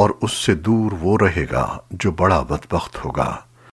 اور اس سے دور وہ رہے گا جو بڑا بدبخت ہوگا۔